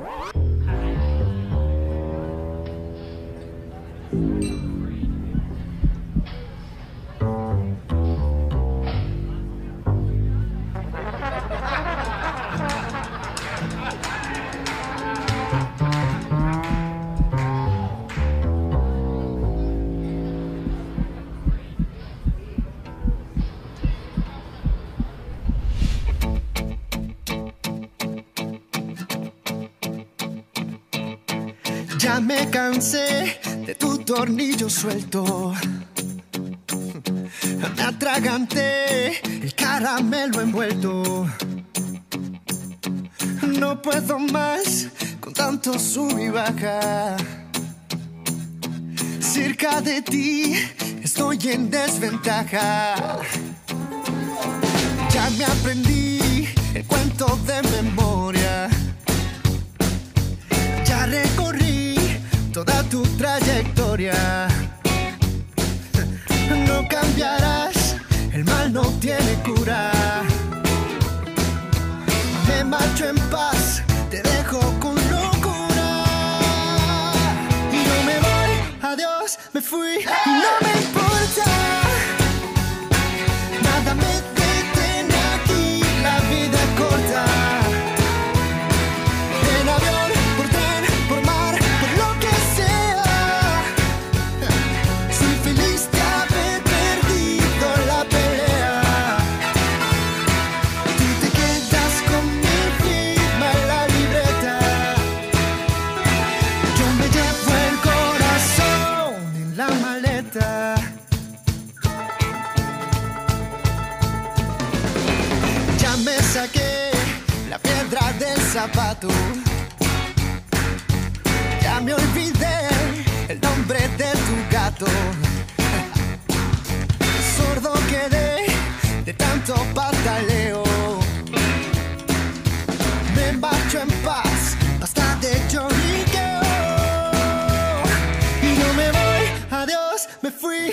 Hi. Ya me cansé de tu tornillo suelto. Me atraganté el caramelo envuelto. No puedo más con tanto sub y baja. Cerca de ti estoy en desventaja. Ya me aprendí el cuento de historia. Ya me olvidé el nombre de tu gato. Sordo quedé de tanto pataleo. Me marcho en paz, basta de chorriqueo. Y no me voy, adiós, me fui.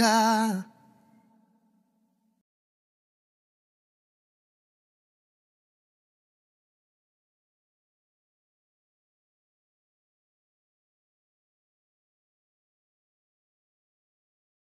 da